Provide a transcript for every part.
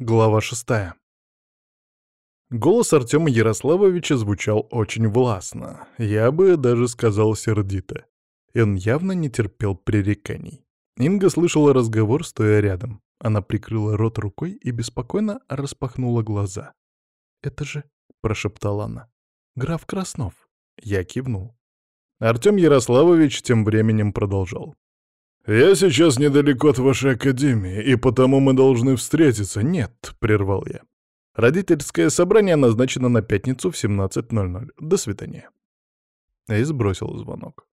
Глава шестая. Голос Артема Ярославовича звучал очень властно, я бы даже сказал сердито. И он явно не терпел пререканий. Инга слышала разговор, стоя рядом. Она прикрыла рот рукой и беспокойно распахнула глаза. «Это же...» — прошептала она. «Граф Краснов». Я кивнул. Артем Ярославович тем временем продолжал. «Я сейчас недалеко от вашей академии, и потому мы должны встретиться». «Нет», — прервал я. «Родительское собрание назначено на пятницу в 17.00. До свидания». И сбросил звонок.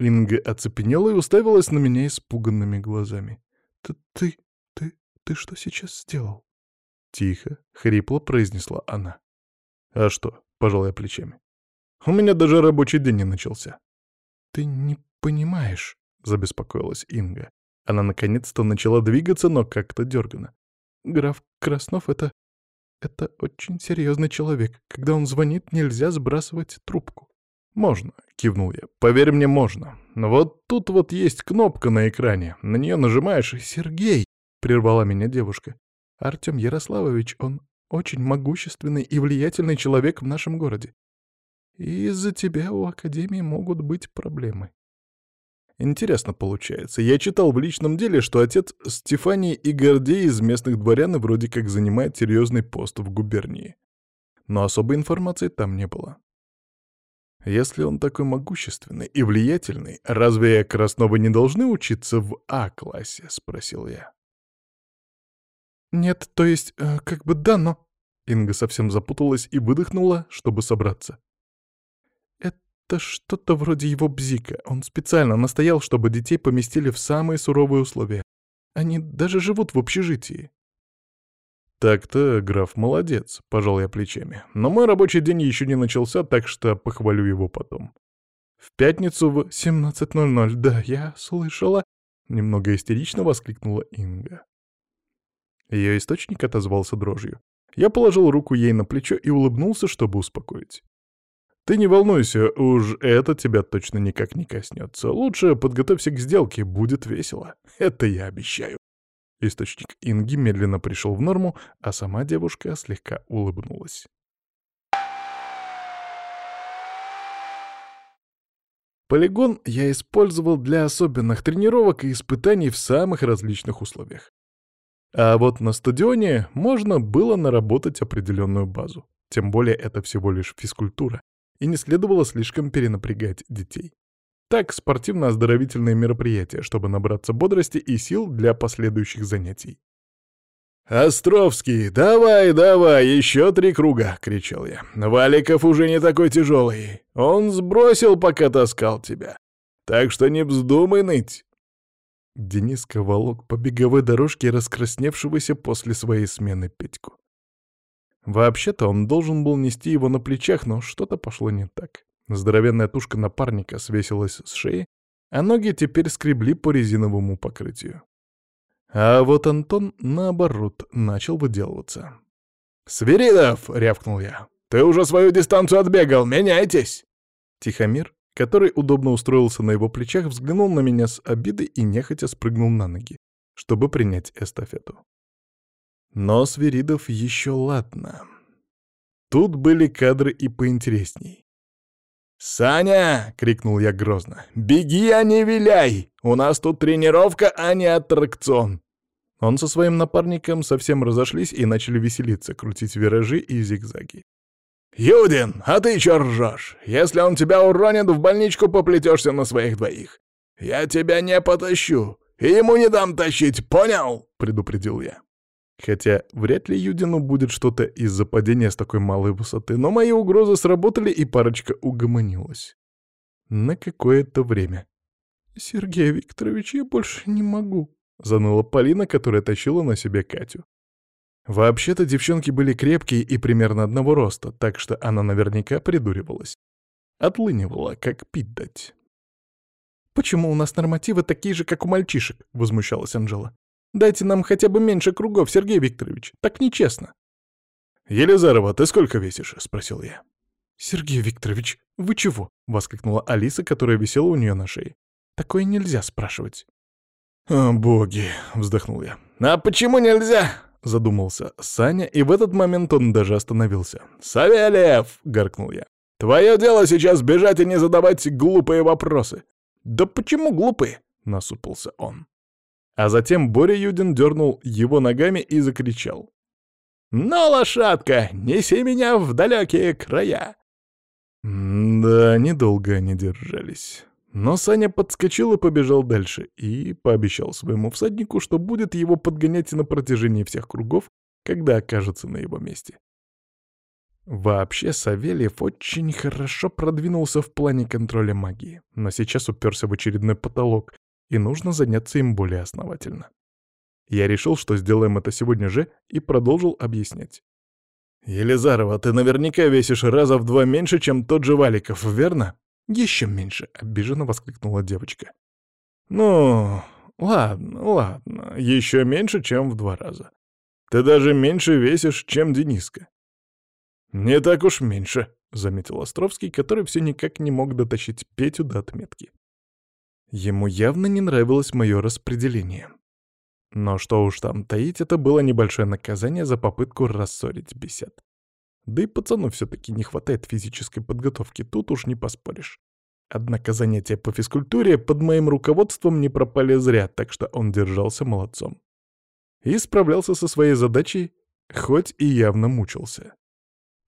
Инга оцепенела и уставилась на меня испуганными глазами. «Ты, ты, ты, ты что сейчас сделал?» Тихо, хрипло произнесла она. «А что?» — пожал я плечами. «У меня даже рабочий день не начался». «Ты не понимаешь», — забеспокоилась Инга. Она наконец-то начала двигаться, но как-то дергано. «Граф Краснов — это... это очень серьезный человек. Когда он звонит, нельзя сбрасывать трубку». «Можно», — кивнул я. «Поверь мне, можно. Вот тут вот есть кнопка на экране. На нее нажимаешь, и Сергей!» — прервала меня девушка. «Артем Ярославович, он очень могущественный и влиятельный человек в нашем городе. И из-за тебя у Академии могут быть проблемы. Интересно получается. Я читал в личном деле, что отец Стефании и Гордей из местных дворян вроде как занимает серьезный пост в губернии. Но особой информации там не было. Если он такой могущественный и влиятельный, разве Красновы не должны учиться в А-классе? — спросил я. Нет, то есть, э, как бы да, но... Инга совсем запуталась и выдохнула, чтобы собраться. Это что-то вроде его бзика. Он специально настоял, чтобы детей поместили в самые суровые условия. Они даже живут в общежитии. «Так-то, граф, молодец», — пожал я плечами. «Но мой рабочий день еще не начался, так что похвалю его потом». «В пятницу в 17.00, да, я слышала», — немного истерично воскликнула Инга. Ее источник отозвался дрожью. Я положил руку ей на плечо и улыбнулся, чтобы успокоить. Ты не волнуйся, уж это тебя точно никак не коснется. Лучше подготовься к сделке, будет весело. Это я обещаю. Источник Инги медленно пришел в норму, а сама девушка слегка улыбнулась. Полигон я использовал для особенных тренировок и испытаний в самых различных условиях. А вот на стадионе можно было наработать определенную базу. Тем более это всего лишь физкультура и не следовало слишком перенапрягать детей. Так, спортивно-оздоровительные мероприятия, чтобы набраться бодрости и сил для последующих занятий. «Островский, давай, давай, еще три круга!» — кричал я. «Валиков уже не такой тяжелый. Он сбросил, пока таскал тебя. Так что не вздумай ныть!» Дениска волок по беговой дорожке раскрасневшегося после своей смены Петьку. Вообще-то он должен был нести его на плечах, но что-то пошло не так. Здоровенная тушка напарника свесилась с шеи, а ноги теперь скребли по резиновому покрытию. А вот Антон, наоборот, начал выделываться. «Свиридов!» — рявкнул я. «Ты уже свою дистанцию отбегал, меняйтесь!» Тихомир, который удобно устроился на его плечах, взглянул на меня с обидой и нехотя спрыгнул на ноги, чтобы принять эстафету. Но Свиридов еще ладно. Тут были кадры и поинтересней. «Саня!» — крикнул я грозно. «Беги, а не виляй! У нас тут тренировка, а не аттракцион!» Он со своим напарником совсем разошлись и начали веселиться, крутить виражи и зигзаги. «Юдин, а ты чё ржёшь? Если он тебя уронит, в больничку поплетёшься на своих двоих. Я тебя не потащу, и ему не дам тащить, понял?» — предупредил я. Хотя вряд ли Юдину будет что-то из-за падения с такой малой высоты, но мои угрозы сработали, и парочка угомонилась. На какое-то время. «Сергей Викторович, я больше не могу», — заныла Полина, которая тащила на себе Катю. Вообще-то девчонки были крепкие и примерно одного роста, так что она наверняка придуривалась. Отлынивала, как пить дать. «Почему у нас нормативы такие же, как у мальчишек?» — возмущалась Анжела. Дайте нам хотя бы меньше кругов, Сергей Викторович. Так нечестно». «Елизарова, ты сколько весишь?» — спросил я. «Сергей Викторович, вы чего?» — воскликнула Алиса, которая висела у нее на шее. «Такое нельзя спрашивать». «О, боги!» — вздохнул я. «А почему нельзя?» — задумался Саня, и в этот момент он даже остановился. «Савельев!» — гаркнул я. «Твое дело сейчас бежать и не задавать глупые вопросы». «Да почему глупые?» — насупился он. А затем Боря Юдин дернул его ногами и закричал. «Ну, лошадка, неси меня в далекие края!» Да, недолго они держались. Но Саня подскочил и побежал дальше, и пообещал своему всаднику, что будет его подгонять на протяжении всех кругов, когда окажется на его месте. Вообще, Савельев очень хорошо продвинулся в плане контроля магии, но сейчас уперся в очередной потолок, и нужно заняться им более основательно. Я решил, что сделаем это сегодня же, и продолжил объяснять. «Елизарова, ты наверняка весишь раза в два меньше, чем тот же Валиков, верно?» «Еще меньше!» — обиженно воскликнула девочка. «Ну, ладно, ладно, еще меньше, чем в два раза. Ты даже меньше весишь, чем Дениска». «Не так уж меньше», — заметил Островский, который все никак не мог дотащить Петю до отметки. Ему явно не нравилось мое распределение. Но что уж там таить, это было небольшое наказание за попытку рассорить бесед. Да и пацану все-таки не хватает физической подготовки, тут уж не поспоришь. Однако занятия по физкультуре под моим руководством не пропали зря, так что он держался молодцом. И справлялся со своей задачей, хоть и явно мучился.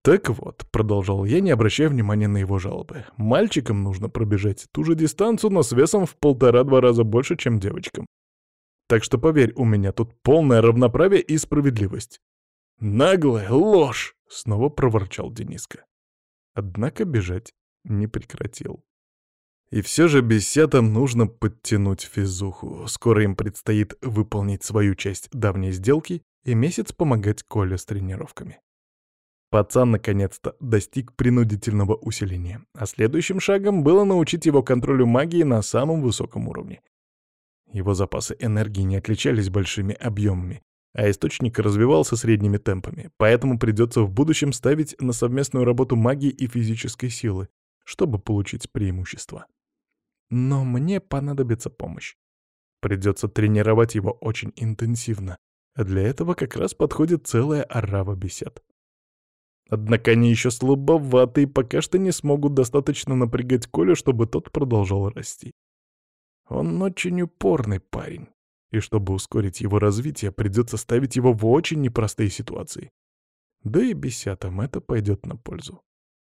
«Так вот», — продолжал я, не обращая внимания на его жалобы, «мальчикам нужно пробежать ту же дистанцию, но с весом в полтора-два раза больше, чем девочкам. Так что поверь, у меня тут полное равноправие и справедливость». «Наглая ложь!» — снова проворчал Дениска. Однако бежать не прекратил. И все же бесятам нужно подтянуть физуху. Скоро им предстоит выполнить свою часть давней сделки и месяц помогать Коле с тренировками. Пацан наконец-то достиг принудительного усиления, а следующим шагом было научить его контролю магии на самом высоком уровне. Его запасы энергии не отличались большими объемами, а источник развивался средними темпами, поэтому придется в будущем ставить на совместную работу магии и физической силы, чтобы получить преимущество. Но мне понадобится помощь. Придется тренировать его очень интенсивно, а для этого как раз подходит целая орава бесед. Однако они еще слабоваты и пока что не смогут достаточно напрягать Колю, чтобы тот продолжал расти. Он очень упорный парень, и чтобы ускорить его развитие, придется ставить его в очень непростые ситуации. Да и бесятам это пойдет на пользу.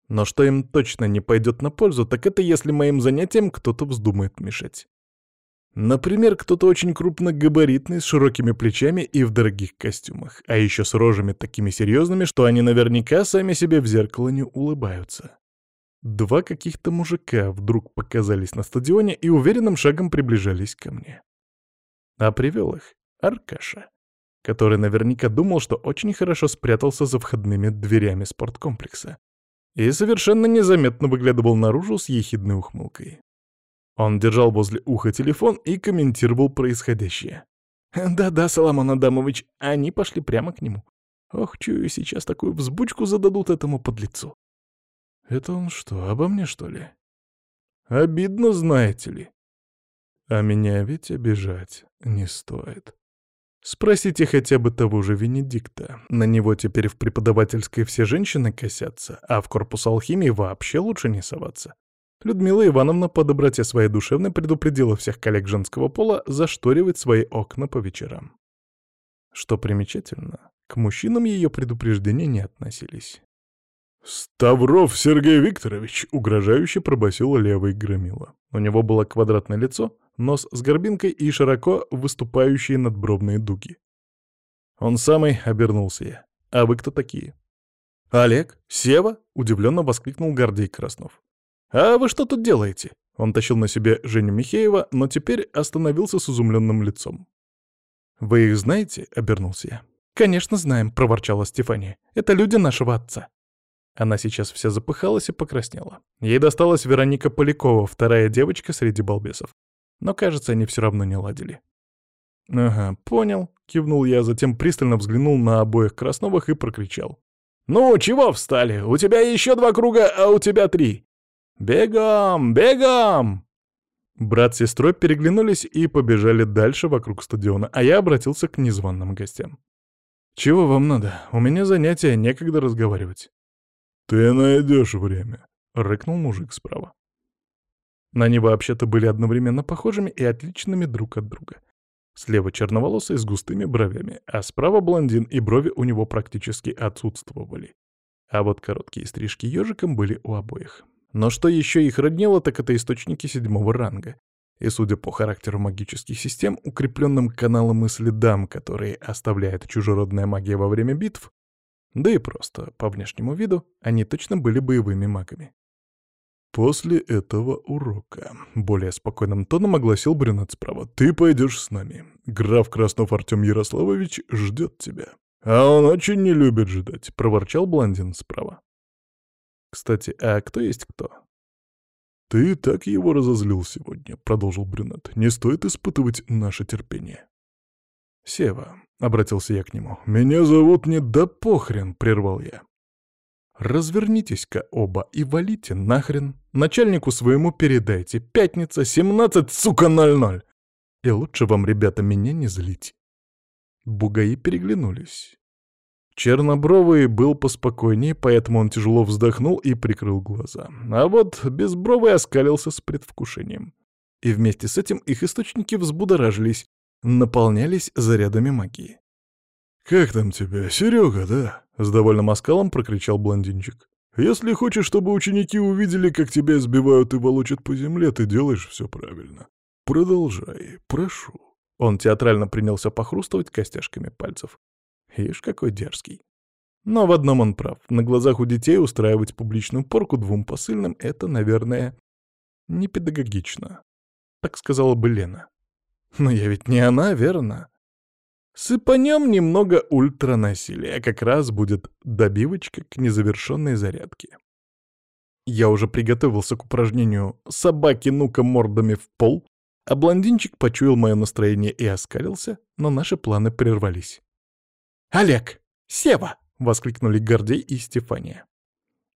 Но что им точно не пойдет на пользу, так это если моим занятиям кто-то вздумает мешать. Например, кто-то очень крупногабаритный, с широкими плечами и в дорогих костюмах, а еще с рожами такими серьезными, что они наверняка сами себе в зеркало не улыбаются. Два каких-то мужика вдруг показались на стадионе и уверенным шагом приближались ко мне. А привел их Аркаша, который наверняка думал, что очень хорошо спрятался за входными дверями спорткомплекса и совершенно незаметно выглядывал наружу с ехидной ухмылкой. Он держал возле уха телефон и комментировал происходящее. «Да-да, Соломон Адамович, они пошли прямо к нему. Ох, чую, сейчас такую взбучку зададут этому подлецу». «Это он что, обо мне, что ли?» «Обидно, знаете ли». «А меня ведь обижать не стоит». Спросите хотя бы того же Венедикта. На него теперь в преподавательской все женщины косятся, а в корпус алхимии вообще лучше не соваться. Людмила Ивановна по доброте своей душевной предупредила всех коллег женского пола зашторивать свои окна по вечерам. Что примечательно, к мужчинам ее предупреждения не относились. «Ставров Сергей Викторович!» — угрожающе пробасил левый громила. У него было квадратное лицо, нос с горбинкой и широко выступающие надбровные дуги. Он самый обернулся я. «А вы кто такие?» «Олег? Сева?» — удивленно воскликнул Гордей Краснов. «А вы что тут делаете?» Он тащил на себе Женю Михеева, но теперь остановился с изумленным лицом. «Вы их знаете?» — обернулся я. «Конечно знаем», — проворчала Стефания. «Это люди нашего отца». Она сейчас вся запыхалась и покраснела. Ей досталась Вероника Полякова, вторая девочка среди балбесов. Но, кажется, они все равно не ладили. «Ага, понял», — кивнул я, затем пристально взглянул на обоих Красновых и прокричал. «Ну, чего встали? У тебя еще два круга, а у тебя три. «Бегом! Бегом!» Брат с сестрой переглянулись и побежали дальше вокруг стадиона, а я обратился к незваным гостям. «Чего вам надо? У меня занятия, некогда разговаривать». «Ты найдешь время», — рыкнул мужик справа. На они вообще-то были одновременно похожими и отличными друг от друга. Слева черноволосый с густыми бровями, а справа блондин, и брови у него практически отсутствовали. А вот короткие стрижки ежиком были у обоих. Но что еще их роднило, так это источники седьмого ранга. И, судя по характеру магических систем, укрепленным каналам и следам, которые оставляет чужеродная магия во время битв, да и просто по внешнему виду, они точно были боевыми магами. «После этого урока», — более спокойным тоном огласил брюнет справа, — «ты пойдешь с нами. Граф Краснов Артем Ярославович ждет тебя». «А он очень не любит ждать», — проворчал блондин справа. «Кстати, а кто есть кто?» «Ты так его разозлил сегодня», — продолжил брюнет. «Не стоит испытывать наше терпение». «Сева», — обратился я к нему. «Меня зовут не да похрен», — прервал я. «Развернитесь-ка оба и валите нахрен. Начальнику своему передайте. Пятница, 17, сука, 00. И лучше вам, ребята, меня не злить». Бугаи переглянулись. Чернобровый был поспокойнее, поэтому он тяжело вздохнул и прикрыл глаза. А вот Безбровый оскалился с предвкушением. И вместе с этим их источники взбудоражились, наполнялись зарядами магии. «Как там тебя, Серега, да?» — с довольным оскалом прокричал блондинчик. «Если хочешь, чтобы ученики увидели, как тебя сбивают и волочат по земле, ты делаешь все правильно. Продолжай, прошу». Он театрально принялся похрустывать костяшками пальцев. Ишь, какой дерзкий. Но в одном он прав. На глазах у детей устраивать публичную порку двум посыльным — это, наверное, не педагогично. Так сказала бы Лена. Но я ведь не она, верно? Сыпанем немного ультранасилия, как раз будет добивочка к незавершенной зарядке. Я уже приготовился к упражнению «собаки ну-ка мордами в пол», а блондинчик почуял мое настроение и оскалился, но наши планы прервались. «Олег! Сева!» — воскликнули Гордей и Стефания.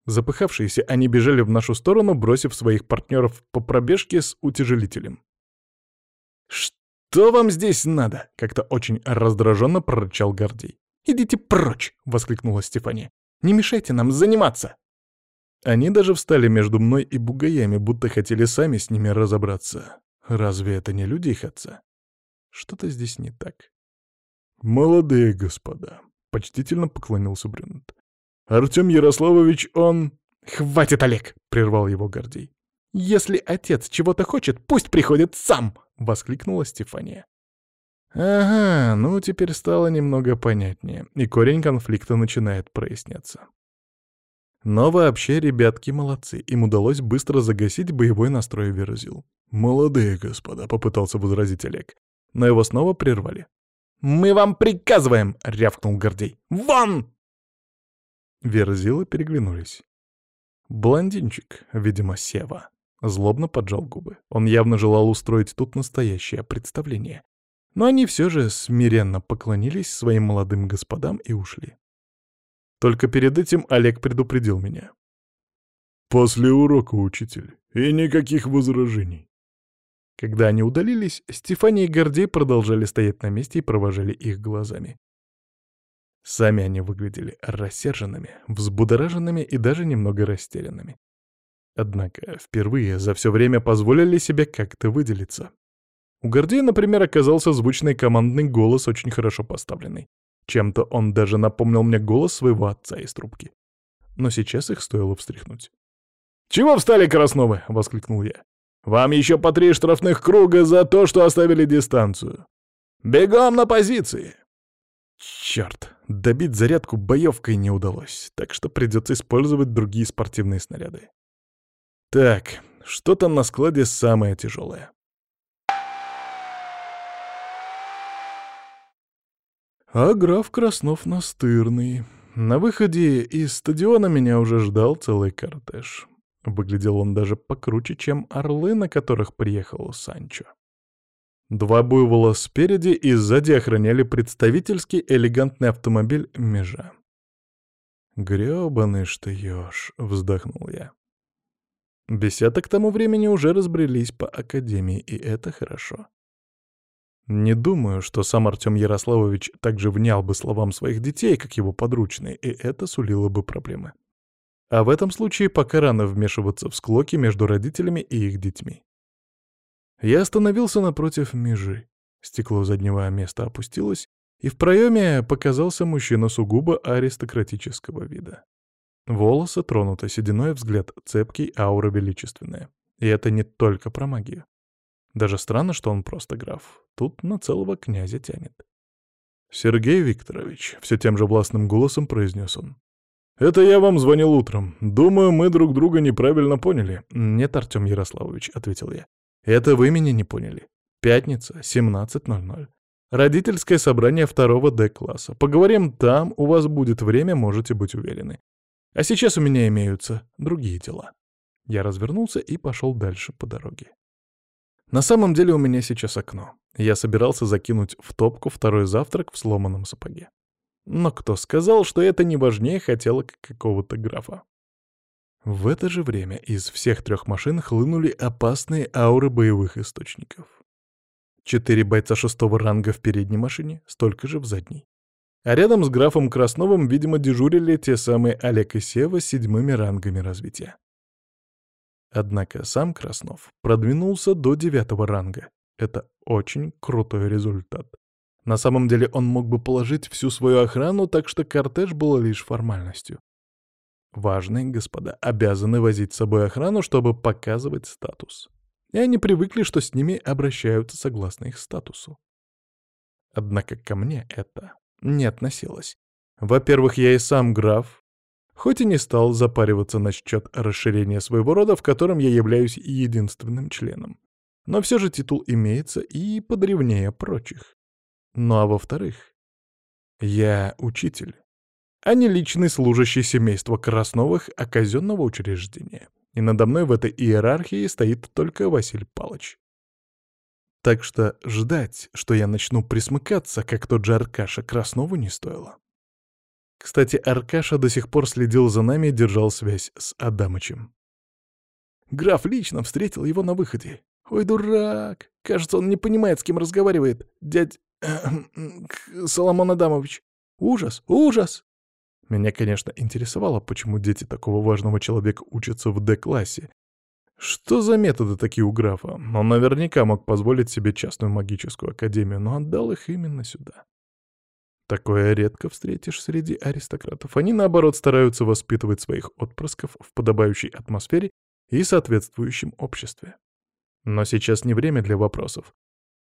Запыхавшиеся, они бежали в нашу сторону, бросив своих партнеров по пробежке с утяжелителем. «Что вам здесь надо?» — как-то очень раздраженно прорычал Гордей. «Идите прочь!» — воскликнула Стефания. «Не мешайте нам заниматься!» Они даже встали между мной и бугаями, будто хотели сами с ними разобраться. Разве это не люди их отца? Что-то здесь не так. «Молодые господа», — почтительно поклонился Брюнет. «Артем Ярославович, он...» «Хватит, Олег!» — прервал его Гордей. «Если отец чего-то хочет, пусть приходит сам!» — воскликнула Стефания. Ага, ну теперь стало немного понятнее, и корень конфликта начинает проясняться. Но вообще ребятки молодцы, им удалось быстро загасить боевой настрой Верзил. «Молодые господа», — попытался возразить Олег, но его снова прервали. «Мы вам приказываем!» — рявкнул Гордей. «Вон!» Верзилы переглянулись. Блондинчик, видимо, Сева, злобно поджал губы. Он явно желал устроить тут настоящее представление. Но они все же смиренно поклонились своим молодым господам и ушли. Только перед этим Олег предупредил меня. «После урока, учитель, и никаких возражений». Когда они удалились, Стефания и Гордей продолжали стоять на месте и провожали их глазами. Сами они выглядели рассерженными, взбудораженными и даже немного растерянными. Однако впервые за все время позволили себе как-то выделиться. У Гордея, например, оказался звучный командный голос, очень хорошо поставленный. Чем-то он даже напомнил мне голос своего отца из трубки. Но сейчас их стоило встряхнуть. «Чего встали, Красновы?» — воскликнул я. Вам еще по три штрафных круга за то, что оставили дистанцию. Бегом на позиции!» Черт, добить зарядку боевкой не удалось, так что придется использовать другие спортивные снаряды. Так, что там на складе самое тяжелое? А граф Краснов настырный. На выходе из стадиона меня уже ждал целый кортеж. Выглядел он даже покруче, чем орлы, на которых приехал Санчо. Два буйвола спереди и сзади охраняли представительский элегантный автомобиль «Межа». «Грёбаный что ёж», — вздохнул я. Бесята к тому времени уже разбрелись по академии, и это хорошо. Не думаю, что сам Артем Ярославович также внял бы словам своих детей, как его подручные, и это сулило бы проблемы. А в этом случае пока рано вмешиваться в склоки между родителями и их детьми. Я остановился напротив межи. Стекло заднего места опустилось, и в проеме показался мужчина сугубо аристократического вида. Волосы тронуты сединой, взгляд цепкий, аура величественная. И это не только про магию. Даже странно, что он просто граф. Тут на целого князя тянет. «Сергей Викторович», — все тем же властным голосом произнес он. «Это я вам звонил утром. Думаю, мы друг друга неправильно поняли». «Нет, Артем Ярославович», — ответил я. «Это вы меня не поняли. Пятница, 17.00. Родительское собрание второго Д-класса. Поговорим там, у вас будет время, можете быть уверены. А сейчас у меня имеются другие дела». Я развернулся и пошел дальше по дороге. На самом деле у меня сейчас окно. Я собирался закинуть в топку второй завтрак в сломанном сапоге. Но кто сказал, что это не важнее хотелок какого-то графа? В это же время из всех трех машин хлынули опасные ауры боевых источников. Четыре бойца шестого ранга в передней машине, столько же в задней. А рядом с графом Красновым, видимо, дежурили те самые Олег и Сева с седьмыми рангами развития. Однако сам Краснов продвинулся до девятого ранга. Это очень крутой результат. На самом деле он мог бы положить всю свою охрану, так что кортеж был лишь формальностью. Важные господа обязаны возить с собой охрану, чтобы показывать статус. И они привыкли, что с ними обращаются согласно их статусу. Однако ко мне это не относилось. Во-первых, я и сам граф, хоть и не стал запариваться насчет расширения своего рода, в котором я являюсь единственным членом. Но все же титул имеется и подревнее прочих. Ну а во-вторых, я учитель, а не личный служащий семейства Красновых, а учреждения. И надо мной в этой иерархии стоит только Василий Палыч. Так что ждать, что я начну присмыкаться, как тот же Аркаша, Краснову не стоило. Кстати, Аркаша до сих пор следил за нами и держал связь с Адамычем. Граф лично встретил его на выходе. Ой, дурак! Кажется, он не понимает, с кем разговаривает. Дядь... Соломон Адамович. Ужас, ужас! Меня, конечно, интересовало, почему дети такого важного человека учатся в Д-классе. Что за методы такие у графа? Он наверняка мог позволить себе частную магическую академию, но отдал их именно сюда. Такое редко встретишь среди аристократов. Они, наоборот, стараются воспитывать своих отпрысков в подобающей атмосфере и соответствующем обществе. Но сейчас не время для вопросов.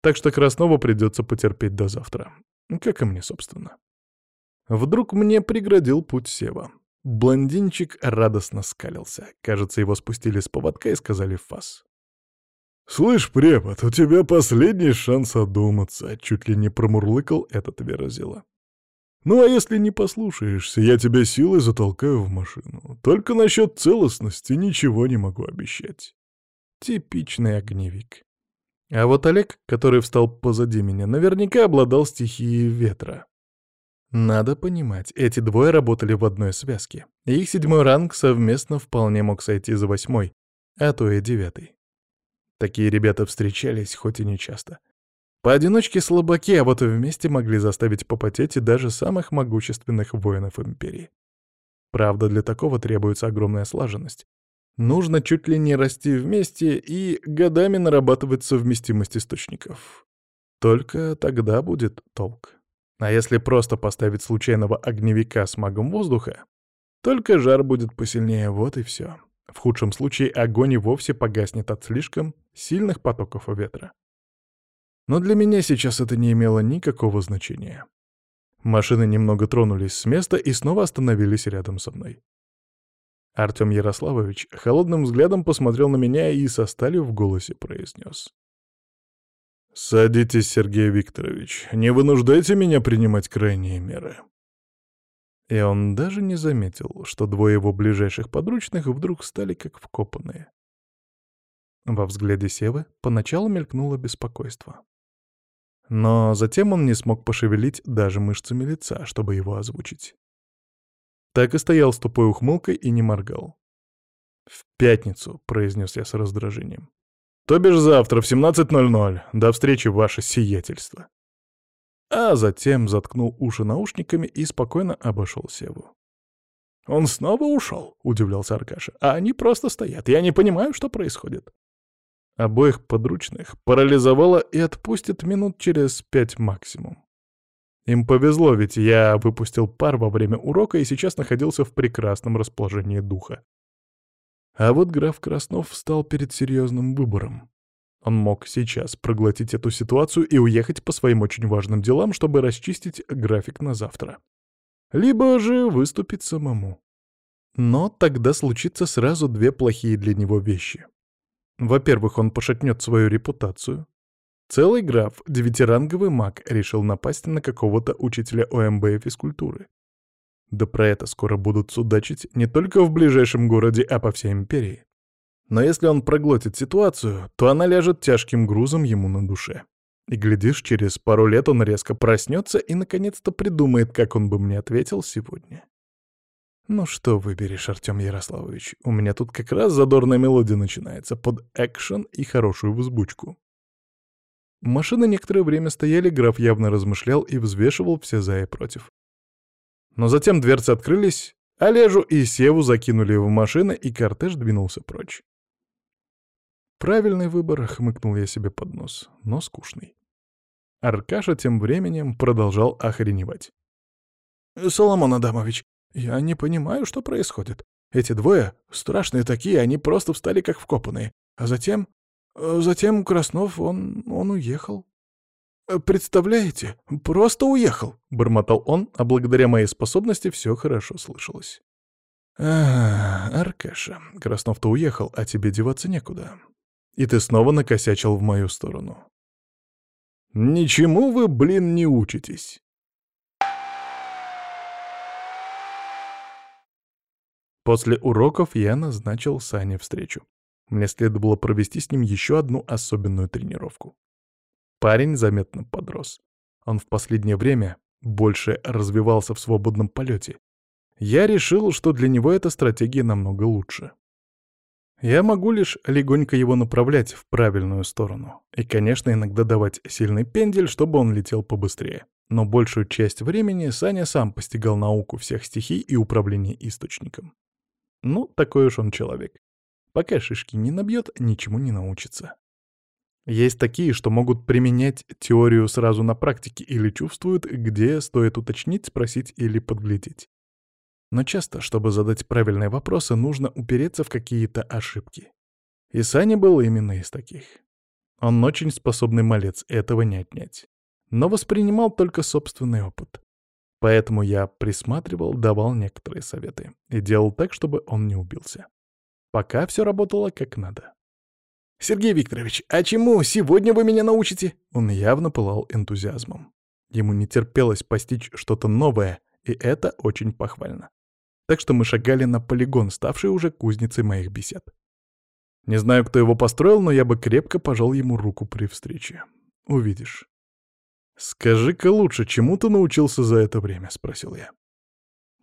Так что Краснову придется потерпеть до завтра. Как и мне, собственно. Вдруг мне преградил путь Сева. Блондинчик радостно скалился. Кажется, его спустили с поводка и сказали «фас». «Слышь, препод, у тебя последний шанс одуматься», — чуть ли не промурлыкал этот верозила. «Ну а если не послушаешься, я тебя силой затолкаю в машину. Только насчет целостности ничего не могу обещать». Типичный огневик. А вот Олег, который встал позади меня, наверняка обладал стихией ветра. Надо понимать, эти двое работали в одной связке, их седьмой ранг совместно вполне мог сойти за восьмой, а то и девятый. Такие ребята встречались, хоть и не часто. Поодиночке слабаки, а вот вместе могли заставить попотеть и даже самых могущественных воинов Империи. Правда, для такого требуется огромная слаженность. Нужно чуть ли не расти вместе и годами нарабатывать совместимость источников. Только тогда будет толк. А если просто поставить случайного огневика с магом воздуха, только жар будет посильнее, вот и все. В худшем случае огонь и вовсе погаснет от слишком сильных потоков ветра. Но для меня сейчас это не имело никакого значения. Машины немного тронулись с места и снова остановились рядом со мной. Артем Ярославович холодным взглядом посмотрел на меня и со сталью в голосе произнес. «Садитесь, Сергей Викторович, не вынуждайте меня принимать крайние меры». И он даже не заметил, что двое его ближайших подручных вдруг стали как вкопанные. Во взгляде Севы поначалу мелькнуло беспокойство. Но затем он не смог пошевелить даже мышцами лица, чтобы его озвучить. Так и стоял с тупой ухмылкой и не моргал. «В пятницу», — произнес я с раздражением. То бишь завтра в 17.00. До встречи, ваше сиятельство. А затем заткнул уши наушниками и спокойно обошел Севу. «Он снова ушел?» — удивлялся Аркаша. «А они просто стоят. Я не понимаю, что происходит». Обоих подручных парализовало и отпустит минут через пять максимум. Им повезло, ведь я выпустил пар во время урока и сейчас находился в прекрасном расположении духа. А вот граф Краснов встал перед серьезным выбором. Он мог сейчас проглотить эту ситуацию и уехать по своим очень важным делам, чтобы расчистить график на завтра. Либо же выступить самому. Но тогда случится сразу две плохие для него вещи. Во-первых, он пошатнет свою репутацию. Целый граф, девятиранговый маг, решил напасть на какого-то учителя ОМБ физкультуры. Да про это скоро будут судачить не только в ближайшем городе, а по всей империи. Но если он проглотит ситуацию, то она ляжет тяжким грузом ему на душе. И, глядишь, через пару лет он резко проснется и наконец-то придумает, как он бы мне ответил сегодня. Ну что выберешь, Артем Ярославович? У меня тут как раз задорная мелодия начинается, под экшен и хорошую взбучку. Машины некоторое время стояли, граф явно размышлял и взвешивал все за и против. Но затем дверцы открылись, Олежу и Севу закинули в машины, и кортеж двинулся прочь. Правильный выбор, хмыкнул я себе под нос, но скучный. Аркаша тем временем продолжал охреневать. «Соломон Адамович, я не понимаю, что происходит. Эти двое, страшные такие, они просто встали как вкопанные. А затем... Э, затем Краснов, он... он уехал. «Представляете, просто уехал», — бормотал он, а благодаря моей способности все хорошо слышалось. «А, Аркаша, Краснов-то уехал, а тебе деваться некуда. И ты снова накосячил в мою сторону. Ничему вы, блин, не учитесь. После уроков я назначил Сане встречу. Мне следовало провести с ним еще одну особенную тренировку. Парень заметно подрос. Он в последнее время больше развивался в свободном полете. Я решил, что для него эта стратегия намного лучше. Я могу лишь легонько его направлять в правильную сторону. И, конечно, иногда давать сильный пендель, чтобы он летел побыстрее. Но большую часть времени Саня сам постигал науку всех стихий и управление источником. Ну, такой уж он человек. Пока шишки не набьет, ничему не научится. Есть такие, что могут применять теорию сразу на практике или чувствуют, где стоит уточнить, спросить или подглядеть. Но часто, чтобы задать правильные вопросы, нужно упереться в какие-то ошибки. И Саня был именно из таких. Он очень способный малец, этого не отнять. Но воспринимал только собственный опыт. Поэтому я присматривал, давал некоторые советы и делал так, чтобы он не убился. Пока все работало как надо. «Сергей Викторович, а чему сегодня вы меня научите?» Он явно пылал энтузиазмом. Ему не терпелось постичь что-то новое, и это очень похвально. Так что мы шагали на полигон, ставший уже кузницей моих бесед. Не знаю, кто его построил, но я бы крепко пожал ему руку при встрече. Увидишь. «Скажи-ка лучше, чему ты научился за это время?» — спросил я.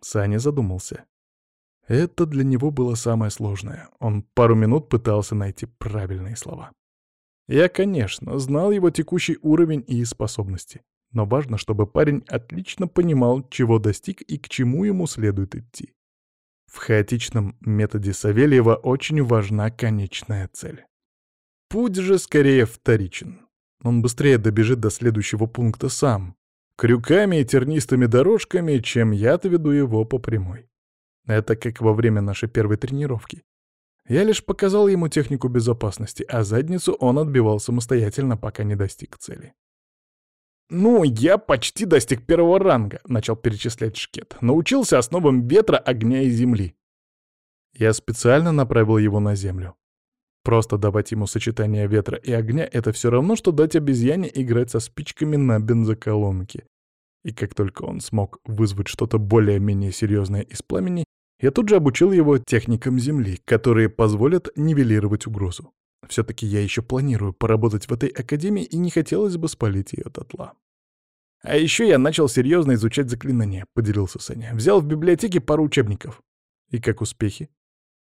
Саня задумался. Это для него было самое сложное. Он пару минут пытался найти правильные слова. Я, конечно, знал его текущий уровень и способности, но важно, чтобы парень отлично понимал, чего достиг и к чему ему следует идти. В хаотичном методе Савельева очень важна конечная цель. Путь же скорее вторичен. Он быстрее добежит до следующего пункта сам, крюками и тернистыми дорожками, чем я отведу его по прямой. Это как во время нашей первой тренировки. Я лишь показал ему технику безопасности, а задницу он отбивал самостоятельно, пока не достиг цели. «Ну, я почти достиг первого ранга», — начал перечислять Шкет. «Научился основам ветра, огня и земли». Я специально направил его на землю. Просто давать ему сочетание ветра и огня — это все равно, что дать обезьяне играть со спичками на бензоколонке. И как только он смог вызвать что-то более-менее серьезное из пламени, я тут же обучил его техникам Земли, которые позволят нивелировать угрозу. Все-таки я еще планирую поработать в этой академии, и не хотелось бы спалить ее дотла. А еще я начал серьезно изучать заклинания, поделился Саня. Взял в библиотеке пару учебников. И как успехи?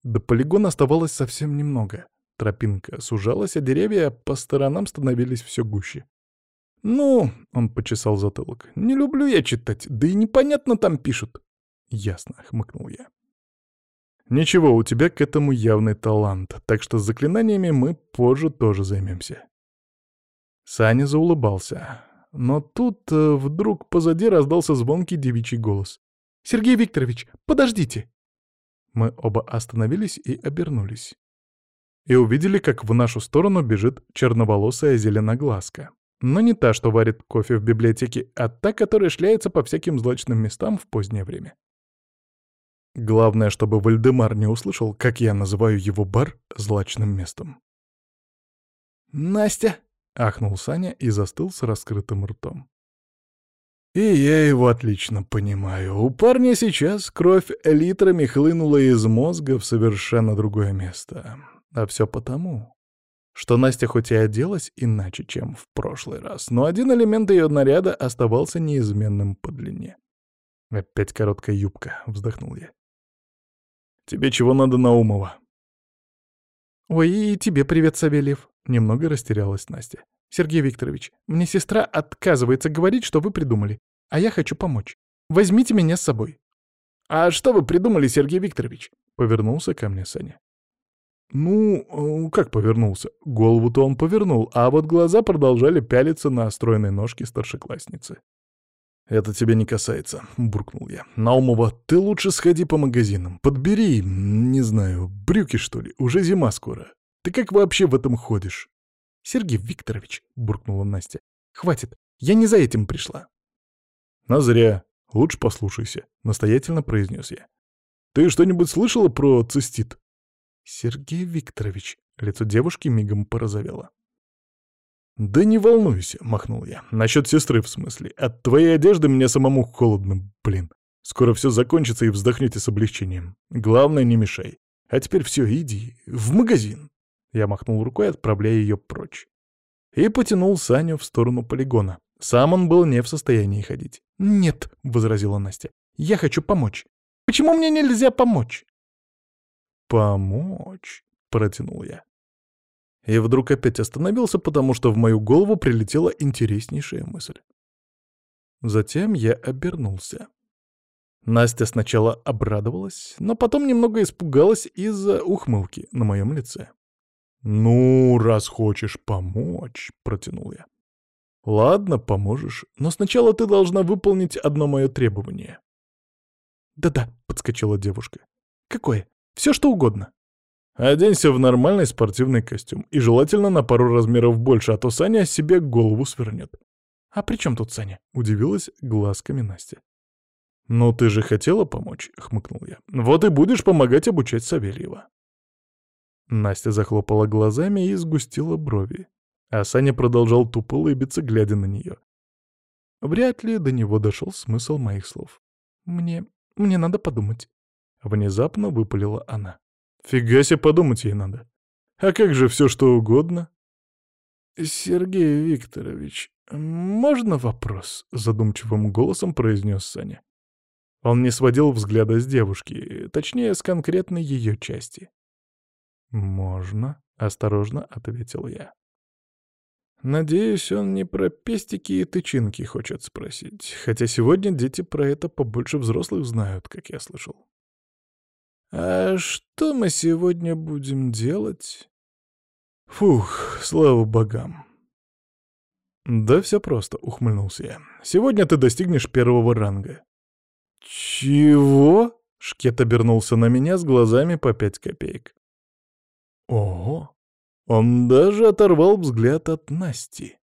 До полигона оставалось совсем немного. Тропинка сужалась, а деревья по сторонам становились все гуще. «Ну», — он почесал затылок, — «не люблю я читать, да и непонятно там пишут». «Ясно», — хмыкнул я. «Ничего, у тебя к этому явный талант, так что с заклинаниями мы позже тоже займемся». Саня заулыбался. Но тут э, вдруг позади раздался звонкий девичий голос. «Сергей Викторович, подождите!» Мы оба остановились и обернулись. И увидели, как в нашу сторону бежит черноволосая зеленоглазка. Но не та, что варит кофе в библиотеке, а та, которая шляется по всяким злачным местам в позднее время. Главное, чтобы Вальдемар не услышал, как я называю его бар злачным местом. «Настя!» — ахнул Саня и застыл с раскрытым ртом. И я его отлично понимаю. У парня сейчас кровь литрами хлынула из мозга в совершенно другое место. А все потому, что Настя хоть и оделась иначе, чем в прошлый раз, но один элемент ее наряда оставался неизменным по длине. «Опять короткая юбка», — вздохнул я. «Тебе чего надо, Наумова?» «Ой, и тебе привет, Савельев», — немного растерялась Настя. «Сергей Викторович, мне сестра отказывается говорить, что вы придумали, а я хочу помочь. Возьмите меня с собой». «А что вы придумали, Сергей Викторович?» — повернулся ко мне Саня. Ну, э, как повернулся? Голову-то он повернул, а вот глаза продолжали пялиться на стройной ножке старшеклассницы. «Это тебя не касается», — буркнул я. «Наумова, ты лучше сходи по магазинам. Подбери, не знаю, брюки, что ли. Уже зима скоро. Ты как вообще в этом ходишь?» «Сергей Викторович», — буркнула Настя, — «хватит, я не за этим пришла». «А зря. Лучше послушайся», — настоятельно произнес я. «Ты что-нибудь слышала про цистит?» «Сергей Викторович», — лицо девушки мигом порозовело. «Да не волнуйся», — махнул я. «Насчет сестры, в смысле. От твоей одежды мне самому холодно, блин. Скоро все закончится и вздохнете с облегчением. Главное, не мешай. А теперь все, иди. В магазин». Я махнул рукой, отправляя ее прочь. И потянул Саню в сторону полигона. Сам он был не в состоянии ходить. «Нет», — возразила Настя, — «я хочу помочь». «Почему мне нельзя помочь?» «Помочь?» — протянул я. И вдруг опять остановился, потому что в мою голову прилетела интереснейшая мысль. Затем я обернулся. Настя сначала обрадовалась, но потом немного испугалась из-за ухмылки на моем лице. «Ну, раз хочешь помочь», — протянул я. «Ладно, поможешь, но сначала ты должна выполнить одно мое требование». «Да-да», — подскочила девушка. «Какое?» Все что угодно. Оденься в нормальный спортивный костюм. И желательно на пару размеров больше, а то Саня себе голову свернет. «А при чем тут Саня?» — удивилась глазками Настя. «Ну ты же хотела помочь», — хмыкнул я. «Вот и будешь помогать обучать Савельева». Настя захлопала глазами и сгустила брови. А Саня продолжал тупо улыбиться, глядя на нее. Вряд ли до него дошел смысл моих слов. «Мне... мне надо подумать». Внезапно выпалила она. Фига себе подумать ей надо. А как же все что угодно? «Сергей Викторович, можно вопрос?» — задумчивым голосом произнес Саня. Он не сводил взгляда с девушки, точнее, с конкретной ее части. «Можно», — осторожно ответил я. Надеюсь, он не про пестики и тычинки хочет спросить, хотя сегодня дети про это побольше взрослых знают, как я слышал. «А что мы сегодня будем делать?» «Фух, слава богам!» «Да все просто», — ухмыльнулся я. «Сегодня ты достигнешь первого ранга». «Чего?» — Шкет обернулся на меня с глазами по пять копеек. «Ого!» Он даже оторвал взгляд от Насти.